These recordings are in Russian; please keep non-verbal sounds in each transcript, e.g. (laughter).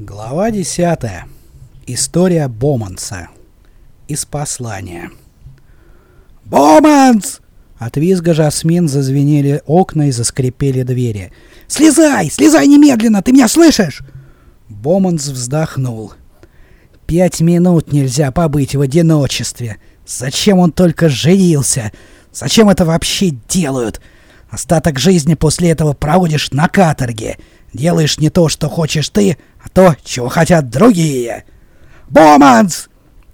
Глава 10. История Боманса. Из послания. «Боманс!» От визга Жасмин зазвенели окна и заскрипели двери. «Слезай! Слезай немедленно! Ты меня слышишь?» Боманс вздохнул. «Пять минут нельзя побыть в одиночестве. Зачем он только женился? Зачем это вообще делают? Остаток жизни после этого проводишь на каторге. Делаешь не то, что хочешь ты, а то, чего хотят другие. Боманс!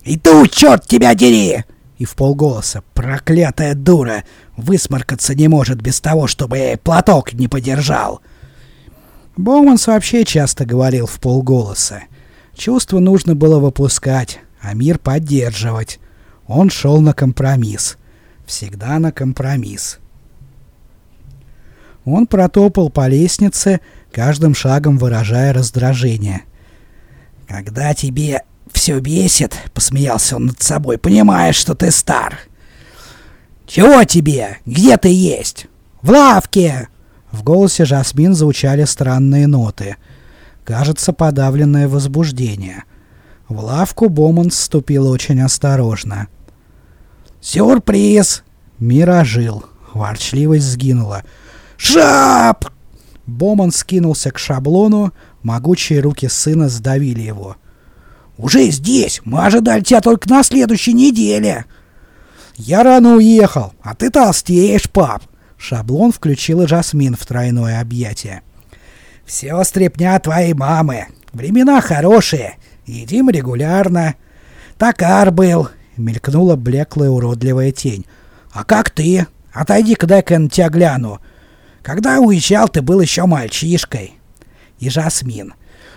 Иду, черт тебя дери!» И в полголоса «Проклятая дура! Высморкаться не может без того, чтобы платок не подержал!» Боуманс вообще часто говорил в полголоса. Чувство нужно было выпускать, а мир поддерживать. Он шел на компромисс. Всегда на компромисс. Он протопал по лестнице, каждым шагом выражая раздражение. «Когда тебе все бесит», — посмеялся он над собой, — «понимаешь, что ты стар». «Чего тебе? Где ты есть?» «В лавке!» В голосе Жасмин звучали странные ноты. Кажется, подавленное возбуждение. В лавку Боман вступил очень осторожно. «Сюрприз!» Мир ожил. Ворчливость сгинула. «Шап!» Боман скинулся к шаблону, могучие руки сына сдавили его. «Уже здесь! Мы ожидали тебя только на следующей неделе!» «Я рано уехал, а ты толстеешь, пап!» Шаблон включил Жасмин в тройное объятие. «Все стрепня твоей мамы. Времена хорошие. Едим регулярно. Такар был!» Мелькнула блеклая уродливая тень. «А как ты? Отойди-ка дай-ка на тебя гляну. Когда уезжал, ты был еще мальчишкой. И Жасмин.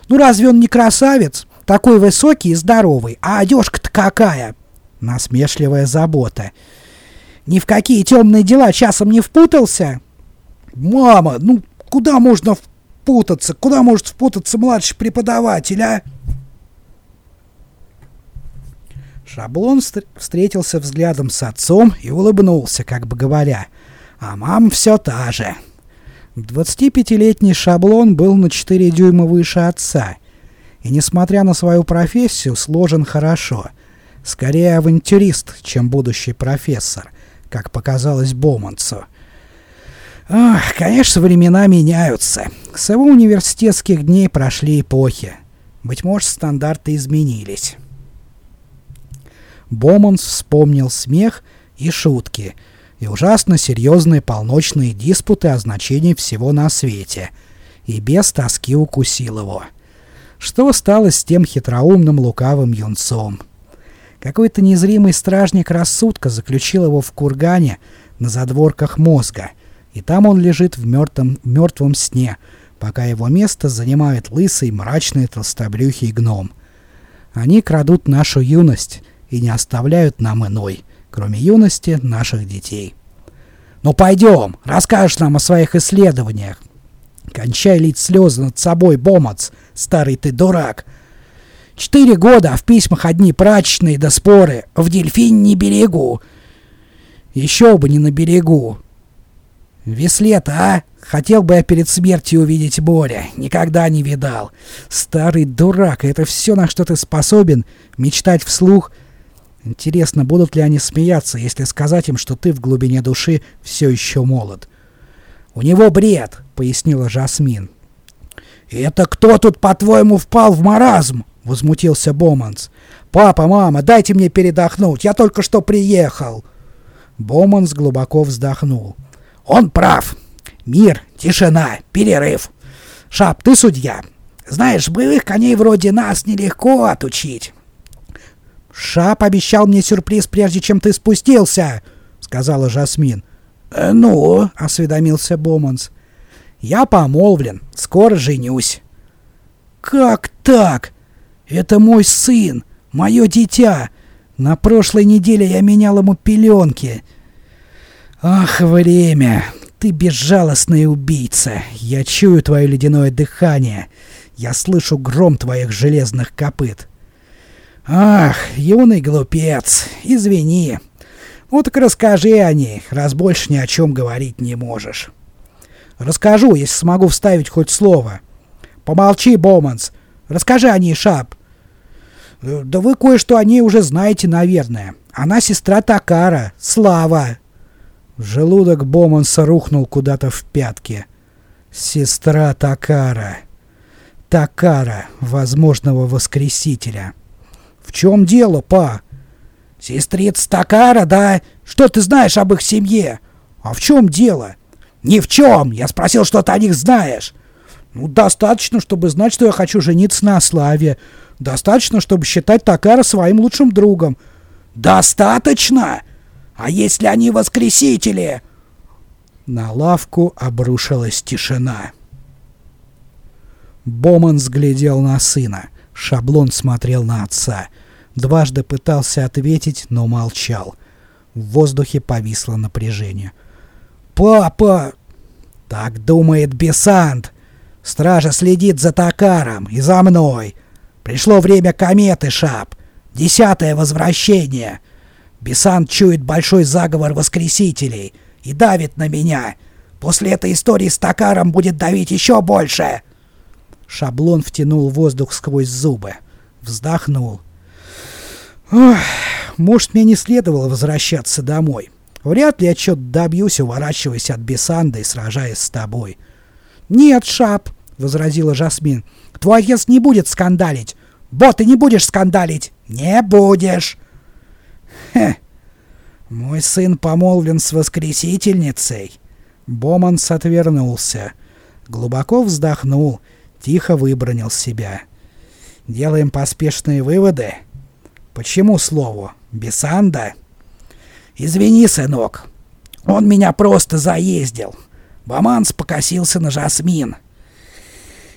Ну разве он не красавец? Такой высокий и здоровый. А одежка-то какая? Насмешливая забота. Ни в какие темные дела часом не впутался? Мама, ну куда можно впутаться? Куда может впутаться младший преподаватель, а? Шаблон встретился взглядом с отцом и улыбнулся, как бы говоря, а мама все та же. 25-летний шаблон был на 4 дюйма выше отца, и, несмотря на свою профессию, сложен хорошо. Скорее авантюрист, чем будущий профессор, как показалось Боманцу. Ах, конечно, времена меняются. С его университетских дней прошли эпохи. Быть может, стандарты изменились. Боманс вспомнил смех и шутки — и ужасно серьезные полночные диспуты о значении всего на свете, и без тоски укусил его. Что стало с тем хитроумным лукавым юнцом? Какой-то незримый стражник рассудка заключил его в кургане на задворках мозга, и там он лежит в мертвом, мертвом сне, пока его место занимает лысый, мрачный толстобрюхий гном. Они крадут нашу юность и не оставляют нам иной — кроме юности наших детей. «Ну пойдем, расскажешь нам о своих исследованиях!» «Кончай лить слезы над собой, Бомац, старый ты дурак!» «Четыре года, а в письмах одни прачечные да споры, в дельфине не берегу!» «Еще бы не на берегу!» «Веслет, а? Хотел бы я перед смертью увидеть море. Никогда не видал. Старый дурак, это все, на что ты способен? Мечтать вслух — Интересно, будут ли они смеяться, если сказать им, что ты в глубине души все еще молод? «У него бред», — пояснила Жасмин. «Это кто тут, по-твоему, впал в маразм?» — возмутился Боманс. «Папа, мама, дайте мне передохнуть, я только что приехал!» Боманс глубоко вздохнул. «Он прав. Мир, тишина, перерыв. Шап, ты судья. Знаешь, боевых коней вроде нас нелегко отучить. «Шап обещал мне сюрприз, прежде чем ты спустился», — сказала Жасмин. «Э, «Ну?» — осведомился Боманс. «Я помолвлен. Скоро женюсь». «Как так? Это мой сын, мое дитя. На прошлой неделе я менял ему пеленки». «Ах, время! Ты безжалостный убийца. Я чую твое ледяное дыхание. Я слышу гром твоих железных копыт». «Ах, юный глупец, извини. Ну так расскажи о ней, раз больше ни о чем говорить не можешь». «Расскажу, если смогу вставить хоть слово». «Помолчи, Боманс. Расскажи о ней, Шап. Э, да вы кое-что о ней уже знаете, наверное. Она сестра Такара, Слава. Желудок Боманса рухнул куда-то в пятки. Сестра Такара. Такара, возможного воскресителя. Чем дело, па? Сестрица Такара, да? Что ты знаешь об их семье? А в чем дело? Ни в чем. Я спросил, что ты о них знаешь. Ну, достаточно, чтобы знать, что я хочу жениться на Славе. Достаточно, чтобы считать Такара своим лучшим другом. Достаточно? А если они воскресители? На лавку обрушилась тишина. Боман взглядел на сына. Шаблон смотрел на отца. Дважды пытался ответить, но молчал. В воздухе повисло напряжение. «Папа!» «Так думает Бесант. Стража следит за Токаром и за мной. Пришло время кометы, Шап. Десятое возвращение. Бесант чует большой заговор воскресителей и давит на меня. После этой истории с Токаром будет давить еще больше!» Шаблон втянул воздух сквозь зубы. Вздохнул. Может, мне не следовало возвращаться домой. Вряд ли я что-то добьюсь, уворачиваясь от Бесанды и сражаясь с тобой. «Нет, Шап», — возразила Жасмин, — «твой отец не будет скандалить. Бо, ты не будешь скандалить!» «Не будешь!» «Хе! Мой сын помолвлен с воскресительницей!» Боманс отвернулся. Глубоко вздохнул, тихо выбронил себя. «Делаем поспешные выводы?» «Почему слову? Бесанда?» «Извини, сынок. Он меня просто заездил. Баманс покосился на Жасмин.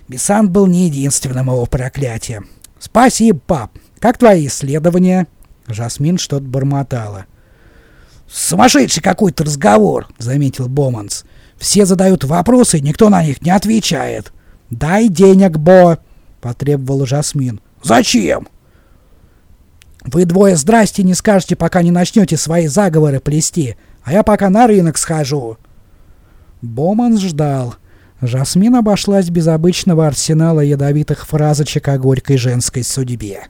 Бесанд был не единственным его проклятием. «Спасибо, пап. Как твои исследования?» Жасмин что-то бормотала. «Сумасшедший какой-то разговор», — заметил Боманс. «Все задают вопросы, никто на них не отвечает». «Дай денег, Бо!» — потребовал Жасмин. «Зачем?» «Вы двое здрасте не скажете, пока не начнете свои заговоры плести, а я пока на рынок схожу». Боманс ждал. Жасмин обошлась без обычного арсенала ядовитых фразочек о горькой женской судьбе.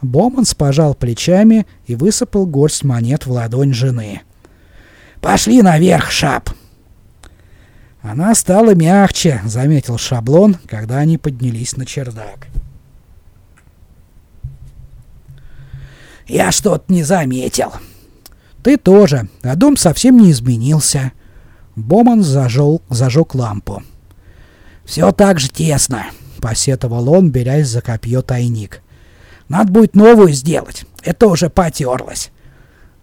Боманс пожал плечами и высыпал горсть монет в ладонь жены. «Пошли наверх, Шап!» «Она стала мягче», — заметил Шаблон, когда они поднялись на чердак. «Я что-то не заметил». «Ты тоже, а дом совсем не изменился». Боман зажег, зажег лампу. «Все так же тесно», — посетовал он, берясь за копье тайник. «Надо будет новую сделать. Это уже потерлось».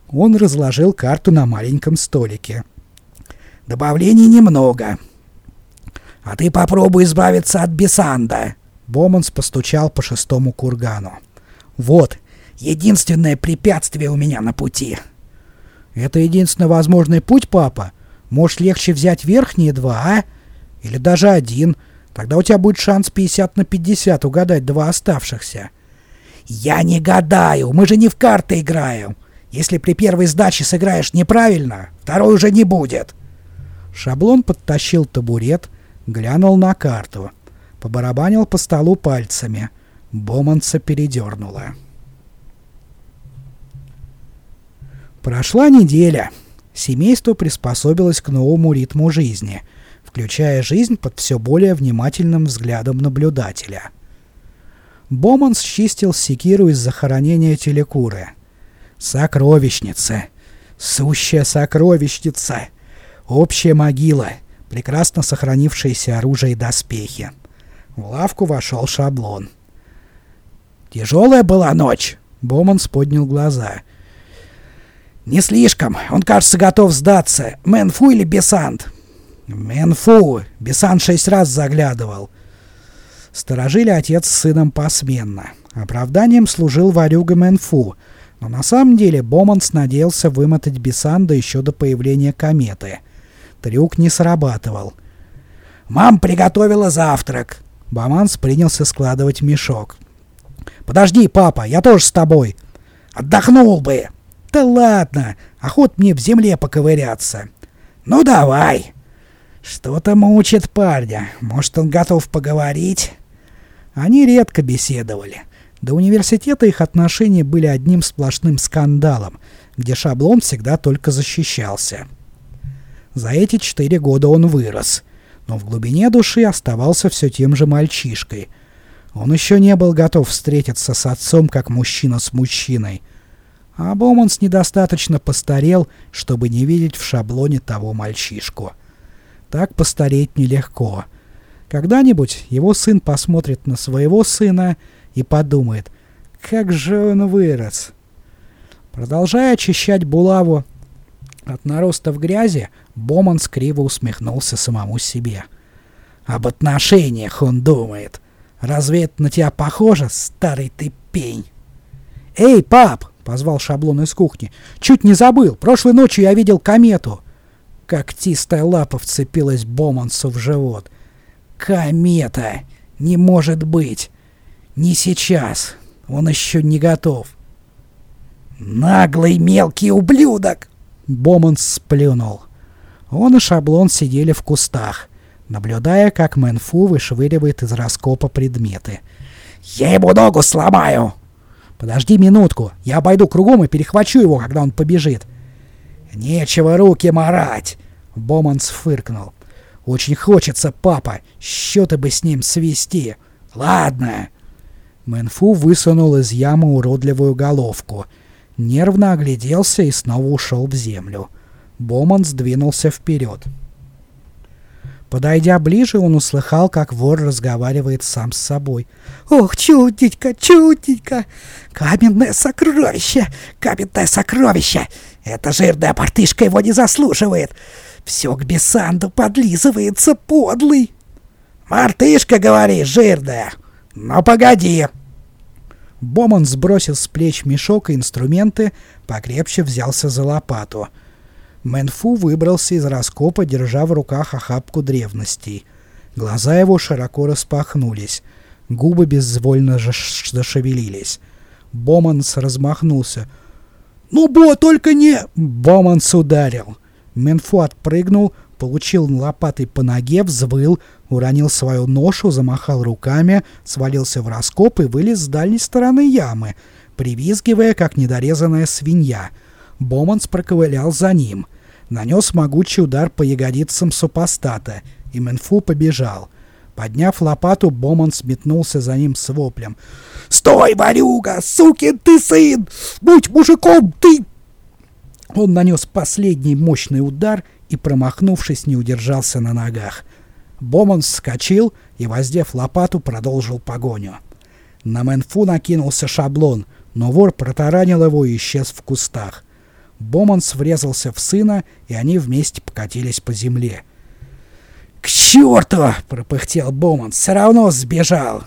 Он разложил карту на маленьком столике. Добавлений немного. А ты попробуй избавиться от Бесанда. Боманс постучал по шестому кургану. Вот, единственное препятствие у меня на пути. Это единственный возможный путь, папа? Может, легче взять верхние два, а? Или даже один. Тогда у тебя будет шанс 50 на 50 угадать два оставшихся. Я не гадаю, мы же не в карты играем. Если при первой сдаче сыграешь неправильно, второй уже не будет. Шаблон подтащил табурет, глянул на карту. Побарабанил по столу пальцами. Боманца передернуло. Прошла неделя. Семейство приспособилось к новому ритму жизни, включая жизнь под все более внимательным взглядом наблюдателя. Боманс чистил секиру из захоронения телекуры. Сокровищница! Сущая сокровищница! Общая могила, прекрасно сохранившееся оружие и доспехи. В лавку вошел шаблон. «Тяжелая была ночь!» Боманс поднял глаза. «Не слишком. Он, кажется, готов сдаться. Мэнфу или Бесант?» «Мэнфу. Бесант шесть раз заглядывал». Сторожили отец с сыном посменно. Оправданием служил варюга Мэнфу, но на самом деле Боманс надеялся вымотать Бесанда еще до появления кометы — Трюк не срабатывал. «Мам приготовила завтрак!» Баманс принялся складывать мешок. «Подожди, папа, я тоже с тобой!» «Отдохнул бы!» «Да ладно, охот мне в земле поковыряться!» «Ну давай!» «Что-то мучит парня. Может, он готов поговорить?» Они редко беседовали. До университета их отношения были одним сплошным скандалом, где шаблон всегда только защищался. За эти четыре года он вырос, но в глубине души оставался все тем же мальчишкой. Он еще не был готов встретиться с отцом как мужчина с мужчиной. А Боманс недостаточно постарел, чтобы не видеть в шаблоне того мальчишку. Так постареть нелегко. Когда-нибудь его сын посмотрит на своего сына и подумает, как же он вырос. Продолжая очищать булаву от нароста в грязи, Боман скриво усмехнулся самому себе. Об отношениях он думает. Разве это на тебя похоже, старый ты пень? «Эй, пап!» — позвал шаблон из кухни. «Чуть не забыл. Прошлой ночью я видел комету». Когтистая лапа вцепилась Бомансу в живот. «Комета! Не может быть! Не сейчас! Он еще не готов!» «Наглый мелкий ублюдок!» Боманс сплюнул. Он и Шаблон сидели в кустах, наблюдая, как Мэнфу вышвыривает из раскопа предметы. «Я ему ногу сломаю!» «Подожди минутку, я обойду кругом и перехвачу его, когда он побежит». «Нечего руки марать!» Боманс фыркнул. «Очень хочется, папа, счеты бы с ним свести. Ладно!» Мэнфу высунул из ямы уродливую головку — нервно огляделся и снова ушел в землю. Боман сдвинулся вперед. Подойдя ближе, он услыхал, как вор разговаривает сам с собой. «Ох, чудненько, чудненько! Каменное сокровище! Каменное сокровище! Эта жирная портышка его не заслуживает! Все к Бесанду подлизывается, подлый!» «Мартышка, говоришь, жирная? Ну, погоди!» Боман сбросил с плеч мешок и инструменты, покрепче взялся за лопату. Мэнфу выбрался из раскопа, держа в руках охапку древностей. Глаза его широко распахнулись. Губы безвольно зашевелились. Боманс размахнулся. «Ну, Бо, только не...» Боманс ударил. Мэнфу отпрыгнул, получил лопатой по ноге, взвыл, уронил свою ношу, замахал руками, свалился в раскоп и вылез с дальней стороны ямы, привизгивая, как недорезанная свинья. Боманс проковылял за ним. Нанес могучий удар по ягодицам супостата, и Менфу побежал. Подняв лопату, Боманс метнулся за ним с воплем. «Стой, варюга! Сукин ты сын! Будь мужиком, ты...» Он нанес последний мощный удар и, промахнувшись, не удержался на ногах. Боман вскочил и, воздев лопату, продолжил погоню. На Мэнфу накинулся шаблон, но вор протаранил его и исчез в кустах. Боманс врезался в сына, и они вместе покатились по земле. «К черту!» — пропыхтел Боманс. «Все равно сбежал!»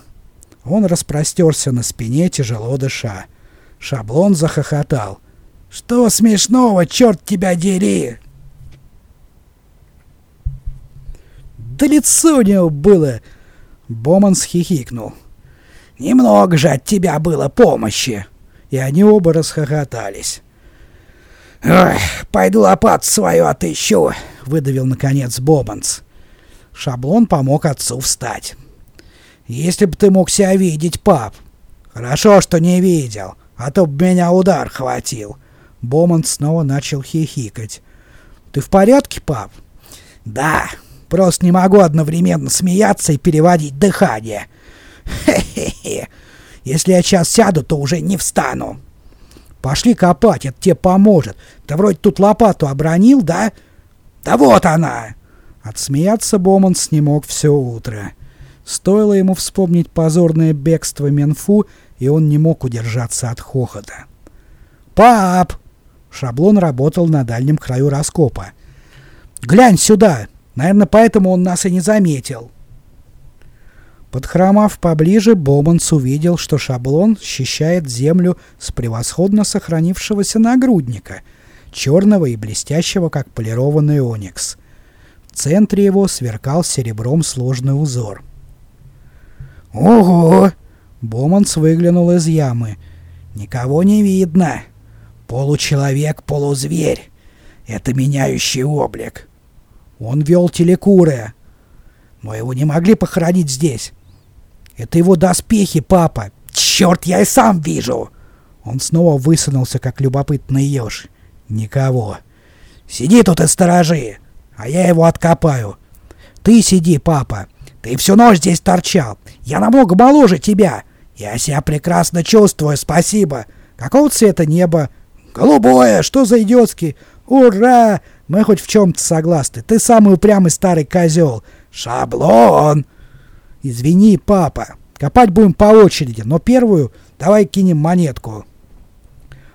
Он распростерся на спине, тяжело дыша. Шаблон захохотал. «Что смешного, черт тебя дери!» Да лицо у него было!» Боман схихикнул. «Немного же от тебя было помощи!» И они оба расхохотались. «Ой, пойду лопату свою отыщу!» — выдавил, наконец, Боманс. Шаблон помог отцу встать. «Если бы ты мог себя видеть, пап!» «Хорошо, что не видел, а то бы меня удар хватил!» Боман снова начал хихикать. «Ты в порядке, пап?» «Да, Просто не могу одновременно смеяться и переводить дыхание. Хе-хе-хе. Если я сейчас сяду, то уже не встану. Пошли копать, это тебе поможет. Ты вроде тут лопату обронил, да? Да вот она! Отсмеяться Боманс не мог все утро. Стоило ему вспомнить позорное бегство Менфу, и он не мог удержаться от хохота. «Пап!» Шаблон работал на дальнем краю раскопа. «Глянь сюда! Наверное, поэтому он нас и не заметил. Подхромав поближе, Боманс увидел, что шаблон счищает землю с превосходно сохранившегося нагрудника, черного и блестящего, как полированный оникс. В центре его сверкал серебром сложный узор. «Ого!» — Боманс выглянул из ямы. «Никого не видно. Получеловек, полузверь. Это меняющий облик. Он вел телекуры. Но его не могли похоронить здесь. Это его доспехи, папа. Черт, я и сам вижу. Он снова высунулся, как любопытный еж. Никого. Сиди тут и сторожи, а я его откопаю. Ты сиди, папа. Ты всю ночь здесь торчал. Я намного моложе тебя. Я себя прекрасно чувствую, спасибо. Какого цвета небо? Голубое, что за идиотский? Ура! Мы хоть в чем-то согласны. Ты самый упрямый старый козел. Шаблон! Извини, папа. Копать будем по очереди, но первую давай кинем монетку.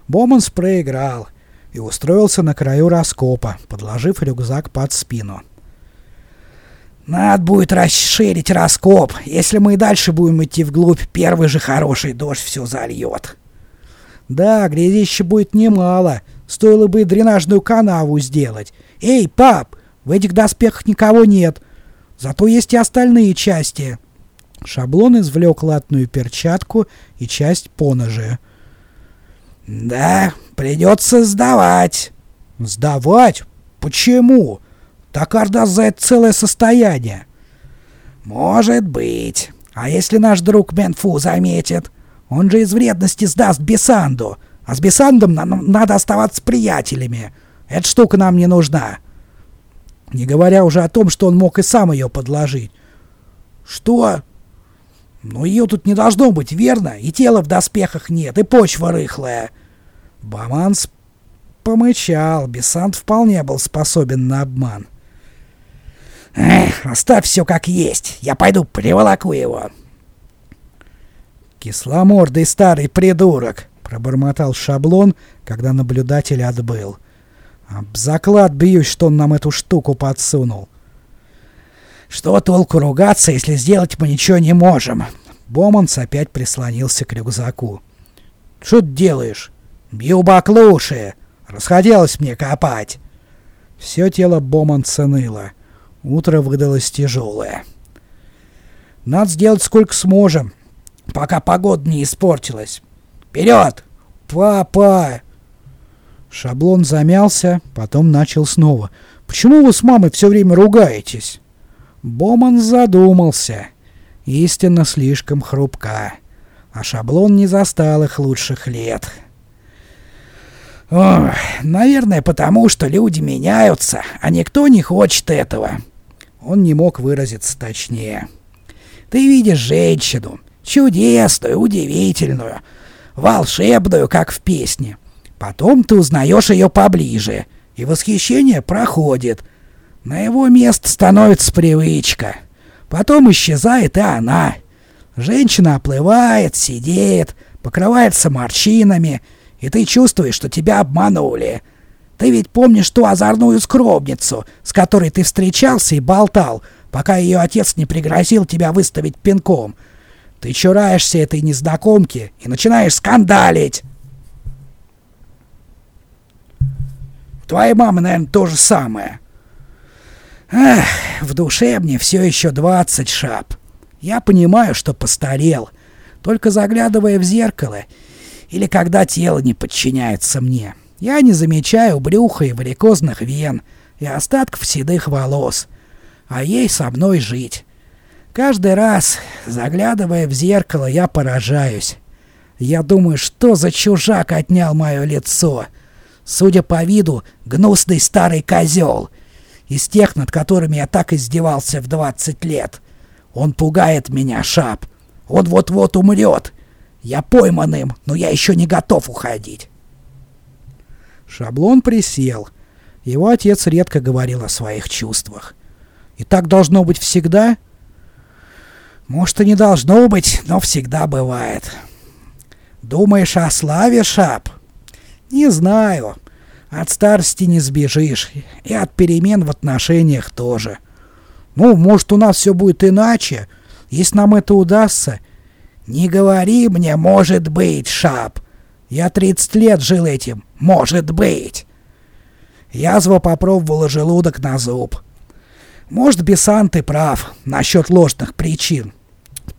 Боманс проиграл и устроился на краю раскопа, подложив рюкзак под спину. «Надо будет расширить раскоп. Если мы и дальше будем идти вглубь, первый же хороший дождь все зальет». «Да, грязище будет немало. Стоило бы дренажную канаву сделать. Эй, пап, в этих доспехах никого нет. Зато есть и остальные части». Шаблон извлек латную перчатку и часть поножа. «Да, придется сдавать». «Сдавать? Почему? Токар даст за это целое состояние». «Может быть. А если наш друг Менфу заметит? Он же из вредности сдаст Бесанду. А с Бесандом нам надо оставаться приятелями. Эта штука нам не нужна». Не говоря уже о том, что он мог и сам ее подложить. «Что?» Но ее тут не должно быть, верно? И тела в доспехах нет, и почва рыхлая. Баманс помычал. Бесант вполне был способен на обман. Эх, оставь все как есть. Я пойду приволоку его. Кисломордый старый придурок, пробормотал шаблон, когда наблюдатель отбыл. Об заклад бьюсь, что он нам эту штуку подсунул. Что толку ругаться, если сделать мы ничего не можем? Боманс опять прислонился к рюкзаку. Что ты делаешь? Бью баклуши! Расходилось мне копать. Все тело Боманса ныло. Утро выдалось тяжелое. Надо сделать сколько сможем, пока погода не испортилась. Вперед! Папа! Шаблон замялся, потом начал снова. «Почему вы с мамой все время ругаетесь?» Боман задумался. Истина слишком хрупка, а шаблон не застал их лучших лет. Ох, наверное, потому что люди меняются, а никто не хочет этого. Он не мог выразиться точнее. Ты видишь женщину, чудесную, удивительную, волшебную, как в песне. Потом ты узнаешь ее поближе, и восхищение проходит — на его место становится привычка. Потом исчезает и она. Женщина оплывает, сидит, покрывается морщинами, и ты чувствуешь, что тебя обманули. Ты ведь помнишь ту озорную скромницу, с которой ты встречался и болтал, пока ее отец не пригрозил тебя выставить пинком. Ты чураешься этой незнакомки и начинаешь скандалить. Твоя мама, наверное, то же самое. Эх, в душе мне все еще двадцать шап. Я понимаю, что постарел, только заглядывая в зеркало или когда тело не подчиняется мне. Я не замечаю брюха и варикозных вен и остатков седых волос, а ей со мной жить. Каждый раз, заглядывая в зеркало, я поражаюсь. Я думаю, что за чужак отнял мое лицо. Судя по виду, гнусный старый козел — из тех, над которыми я так издевался в 20 лет. Он пугает меня, Шап. Он вот-вот умрет. Я пойман им, но я еще не готов уходить. Шаблон присел. Его отец редко говорил о своих чувствах. И так должно быть всегда? Может, и не должно быть, но всегда бывает. Думаешь о славе, Шап? Не знаю. От старости не сбежишь, и от перемен в отношениях тоже. Ну, может, у нас все будет иначе, если нам это удастся. Не говори мне «может быть», Шап. Я 30 лет жил этим «может быть». Язва попробовала желудок на зуб. Может, Бесан, ты прав насчет ложных причин.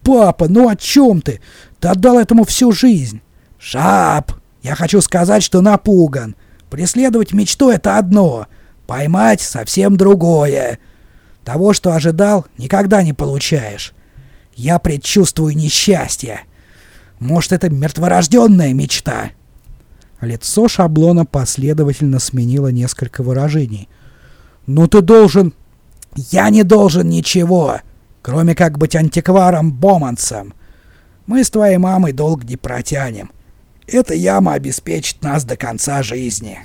Папа, ну о чем ты? Ты отдал этому всю жизнь. Шап, я хочу сказать, что напуган. Преследовать мечту — это одно, поймать — совсем другое. Того, что ожидал, никогда не получаешь. Я предчувствую несчастье. Может, это мертворожденная мечта?» Лицо шаблона последовательно сменило несколько выражений. «Ну ты должен...» «Я не должен ничего, кроме как быть антикваром-боманцем. Мы с твоей мамой долго не протянем. Эта яма обеспечит нас до конца жизни».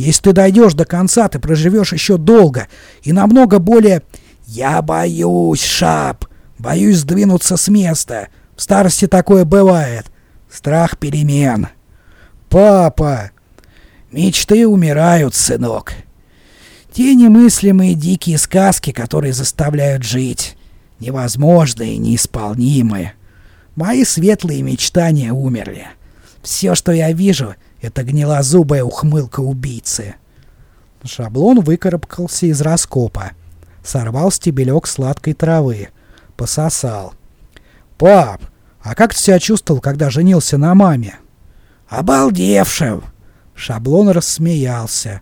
Если ты дойдешь до конца, ты проживешь еще долго и намного более... Я боюсь, Шап, боюсь сдвинуться с места. В старости такое бывает. Страх перемен. Папа! Мечты умирают, сынок. Те немыслимые дикие сказки, которые заставляют жить. Невозможные, неисполнимые. Мои светлые мечтания умерли. Все, что я вижу, это гнилозубая ухмылка убийцы. Шаблон выкарабкался из раскопа. Сорвал стебелек сладкой травы. Пососал. «Пап, а как ты себя чувствовал, когда женился на маме?» «Обалдевшим!» Шаблон рассмеялся.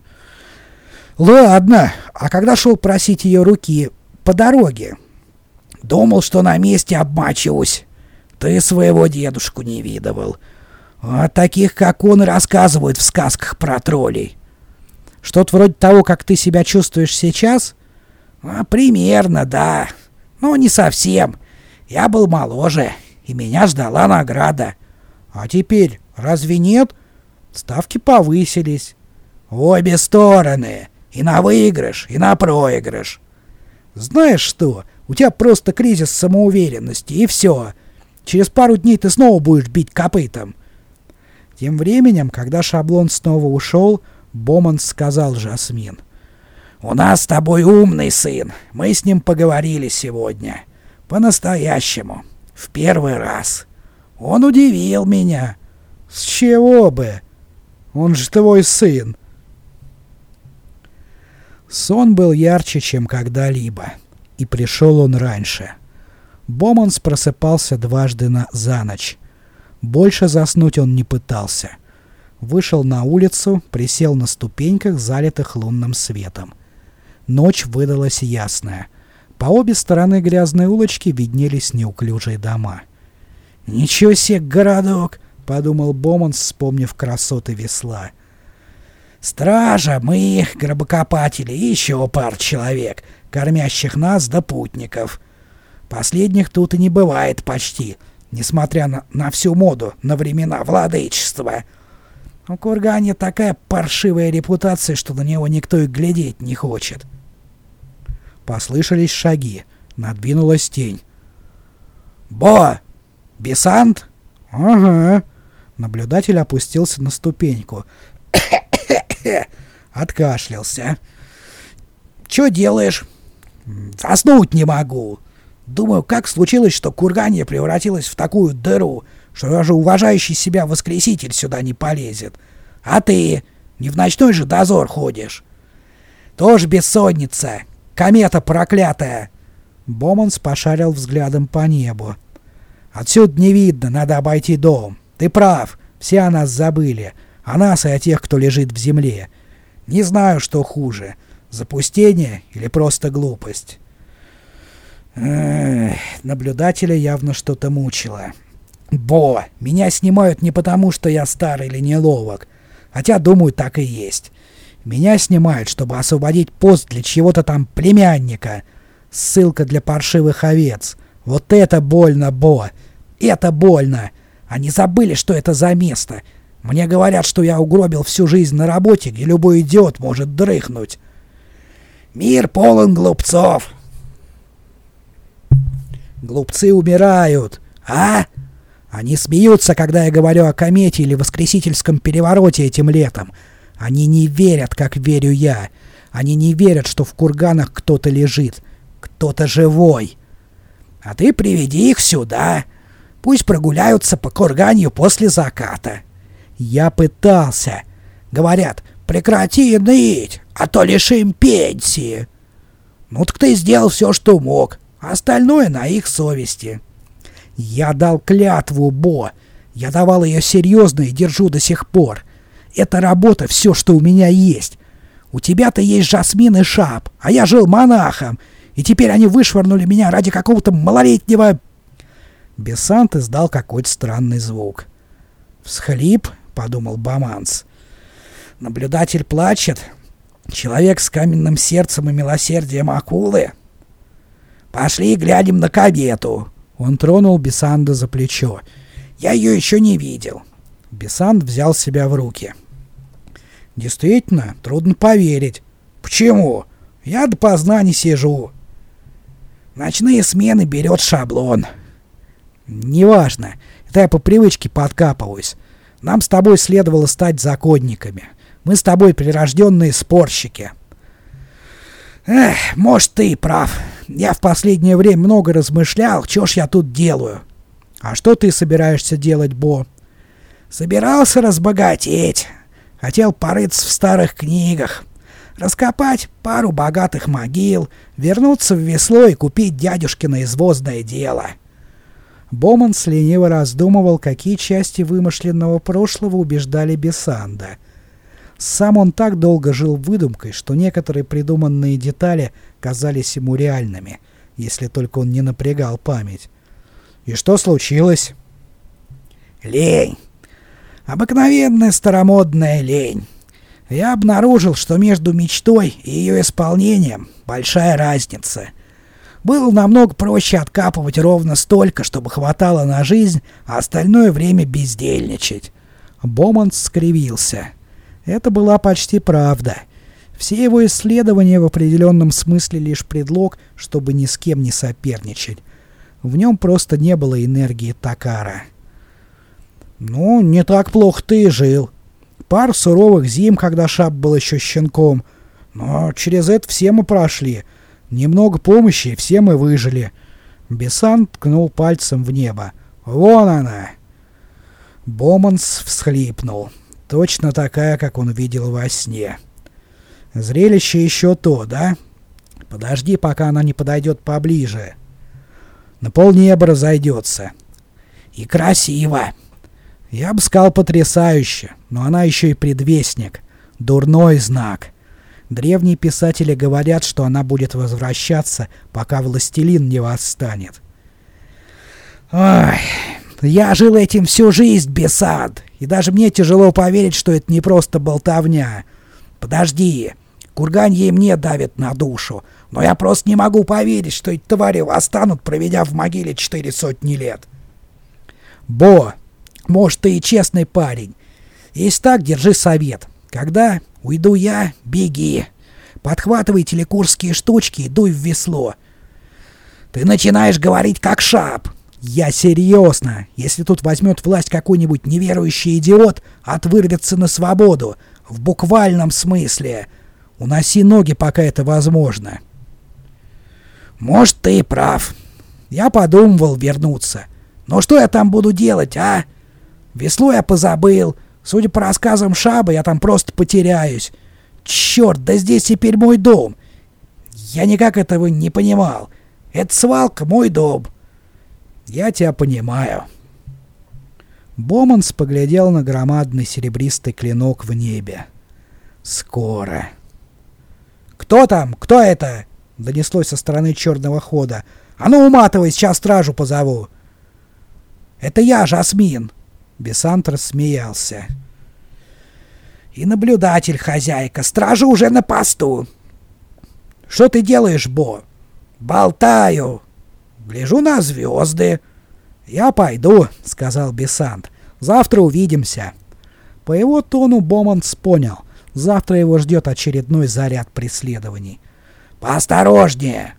«Ладно, а когда шел просить ее руки по дороге?» «Думал, что на месте обмачиваюсь. Ты своего дедушку не видывал. О таких, как он, рассказывают в сказках про троллей. Что-то вроде того, как ты себя чувствуешь сейчас? А, примерно, да. Но не совсем. Я был моложе, и меня ждала награда. А теперь разве нет? Ставки повысились. Обе стороны. И на выигрыш, и на проигрыш. Знаешь что? У тебя просто кризис самоуверенности, и все. Через пару дней ты снова будешь бить копытом. Тем временем, когда шаблон снова ушел, Боман сказал Жасмин. «У нас с тобой умный сын. Мы с ним поговорили сегодня. По-настоящему. В первый раз. Он удивил меня». «С чего бы? Он же твой сын». Сон был ярче, чем когда-либо. И пришел он раньше. Боманс просыпался дважды на за ночь. Больше заснуть он не пытался. Вышел на улицу, присел на ступеньках, залитых лунным светом. Ночь выдалась ясная. По обе стороны грязной улочки виднелись неуклюжие дома. «Ничего себе городок!» — подумал Боман, вспомнив красоты весла. «Стража, мы, гробокопатели и еще пар человек, кормящих нас да путников. Последних тут и не бывает почти, несмотря на, на всю моду на времена владычества. У Кургане такая паршивая репутация, что на него никто и глядеть не хочет. Послышались шаги. Надвинулась тень. «Бо! Бесант?» «Ага». Наблюдатель опустился на ступеньку. (coughs) Откашлялся. «Чё делаешь?» «Заснуть не могу. Думаю, как случилось, что Курганье превратилась в такую дыру, что даже уважающий себя воскреситель сюда не полезет. А ты не в ночной же дозор ходишь. Тоже бессонница. Комета проклятая. Боманс пошарил взглядом по небу. Отсюда не видно, надо обойти дом. Ты прав, все о нас забыли. О нас и о тех, кто лежит в земле. Не знаю, что хуже, запустение или просто глупость. Эх, наблюдателя явно что-то мучило. Бо, меня снимают не потому, что я старый или неловок. Хотя, думаю, так и есть. Меня снимают, чтобы освободить пост для чего-то там племянника. Ссылка для паршивых овец. Вот это больно, Бо. Это больно. Они забыли, что это за место. Мне говорят, что я угробил всю жизнь на работе, где любой идиот может дрыхнуть. Мир полон глупцов, Глупцы умирают. А? Они смеются, когда я говорю о комете или воскресительском перевороте этим летом. Они не верят, как верю я. Они не верят, что в курганах кто-то лежит. Кто-то живой. А ты приведи их сюда. Пусть прогуляются по курганью после заката. Я пытался. Говорят, прекрати ныть, а то лишим пенсии. Ну так ты сделал все, что мог. Остальное на их совести. Я дал клятву, Бо. Я давал ее серьезно и держу до сих пор. Эта работа все, что у меня есть. У тебя-то есть Жасмин и Шап, а я жил монахом. И теперь они вышвырнули меня ради какого-то малолетнего...» Бесант издал какой-то странный звук. «Всхлип», — подумал Баманс. «Наблюдатель плачет. Человек с каменным сердцем и милосердием акулы. Пошли глянем на комету». Он тронул Бесанда за плечо. «Я ее еще не видел». Бесанд взял себя в руки. «Действительно, трудно поверить». «Почему? Я допоздна не сижу». «Ночные смены берет шаблон». «Неважно. Это я по привычке подкапываюсь. Нам с тобой следовало стать законниками. Мы с тобой прирожденные спорщики». «Эх, может, ты и прав. Я в последнее время много размышлял, что ж я тут делаю». «А что ты собираешься делать, Бо?» «Собирался разбогатеть. Хотел порыться в старых книгах. Раскопать пару богатых могил, вернуться в весло и купить дядюшкино извозное дело». Боманс лениво раздумывал, какие части вымышленного прошлого убеждали Бесанда. Сам он так долго жил выдумкой, что некоторые придуманные детали казались ему реальными, если только он не напрягал память. «И что случилось?» «Лень. Обыкновенная старомодная лень. Я обнаружил, что между мечтой и ее исполнением большая разница». Было намного проще откапывать ровно столько, чтобы хватало на жизнь, а остальное время бездельничать. Бомонд скривился. Это была почти правда. Все его исследования в определенном смысле лишь предлог, чтобы ни с кем не соперничать. В нем просто не было энергии Такара. «Ну, не так плохо ты жил. Пар суровых зим, когда Шап был еще щенком. Но через это все мы прошли». Немного помощи, и все мы выжили. Бесан ткнул пальцем в небо. «Вон она!» Боманс всхлипнул. Точно такая, как он видел во сне. Зрелище еще то, да? Подожди, пока она не подойдет поближе. На полнеба разойдется. И красиво. Я бы сказал потрясающе, но она еще и предвестник. Дурной знак. Древние писатели говорят, что она будет возвращаться, пока властелин не восстанет. Ой, я жил этим всю жизнь, Бесад, и даже мне тяжело поверить, что это не просто болтовня. Подожди, курганье мне давит на душу, но я просто не могу поверить, что эти твари восстанут, проведя в могиле четыре сотни лет. Бо, может, ты и честный парень. Если так, держи совет. Когда Уйду я, беги. Подхватывай телекурские штучки и дуй в весло. Ты начинаешь говорить как шап. Я серьезно. Если тут возьмет власть какой-нибудь неверующий идиот, отвырвется на свободу. В буквальном смысле. Уноси ноги, пока это возможно. Может, ты и прав. Я подумывал вернуться. Но что я там буду делать, а? Весло я позабыл. Судя по рассказам Шаба, я там просто потеряюсь. Черт, да здесь теперь мой дом. Я никак этого не понимал. Это свалка мой дом. Я тебя понимаю. Боманс поглядел на громадный серебристый клинок в небе. Скоро. «Кто там? Кто это?» — донеслось со стороны черного хода. «А ну уматывай, сейчас стражу позову!» «Это я, Жасмин!» Бесант рассмеялся. «И наблюдатель, хозяйка, стража уже на посту!» «Что ты делаешь, Бо?» «Болтаю!» «Гляжу на звезды!» «Я пойду», — сказал Бесант. «Завтра увидимся». По его тону Боманс понял. Завтра его ждет очередной заряд преследований. «Поосторожнее!»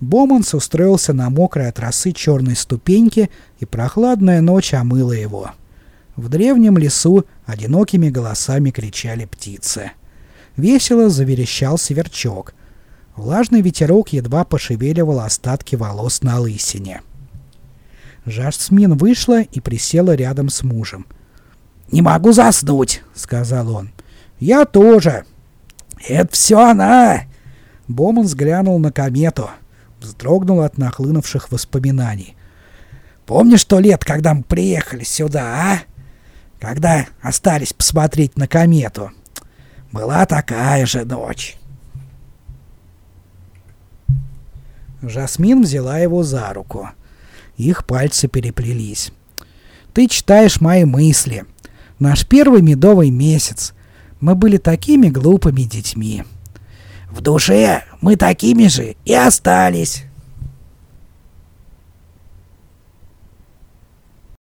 Боманс устроился на мокрой от росы черной ступеньке, и прохладная ночь омыла его. В древнем лесу одинокими голосами кричали птицы. Весело заверещал сверчок. Влажный ветерок едва пошевеливал остатки волос на лысине. Жасмин вышла и присела рядом с мужем. «Не могу заснуть», — сказал он. «Я тоже». «Это все она!» Боман взглянул на комету. Вздрогнул от нахлынувших воспоминаний. «Помнишь то лет, когда мы приехали сюда, а?» когда остались посмотреть на комету. Была такая же ночь. Жасмин взяла его за руку. Их пальцы переплелись. «Ты читаешь мои мысли. Наш первый медовый месяц. Мы были такими глупыми детьми». «В душе мы такими же и остались».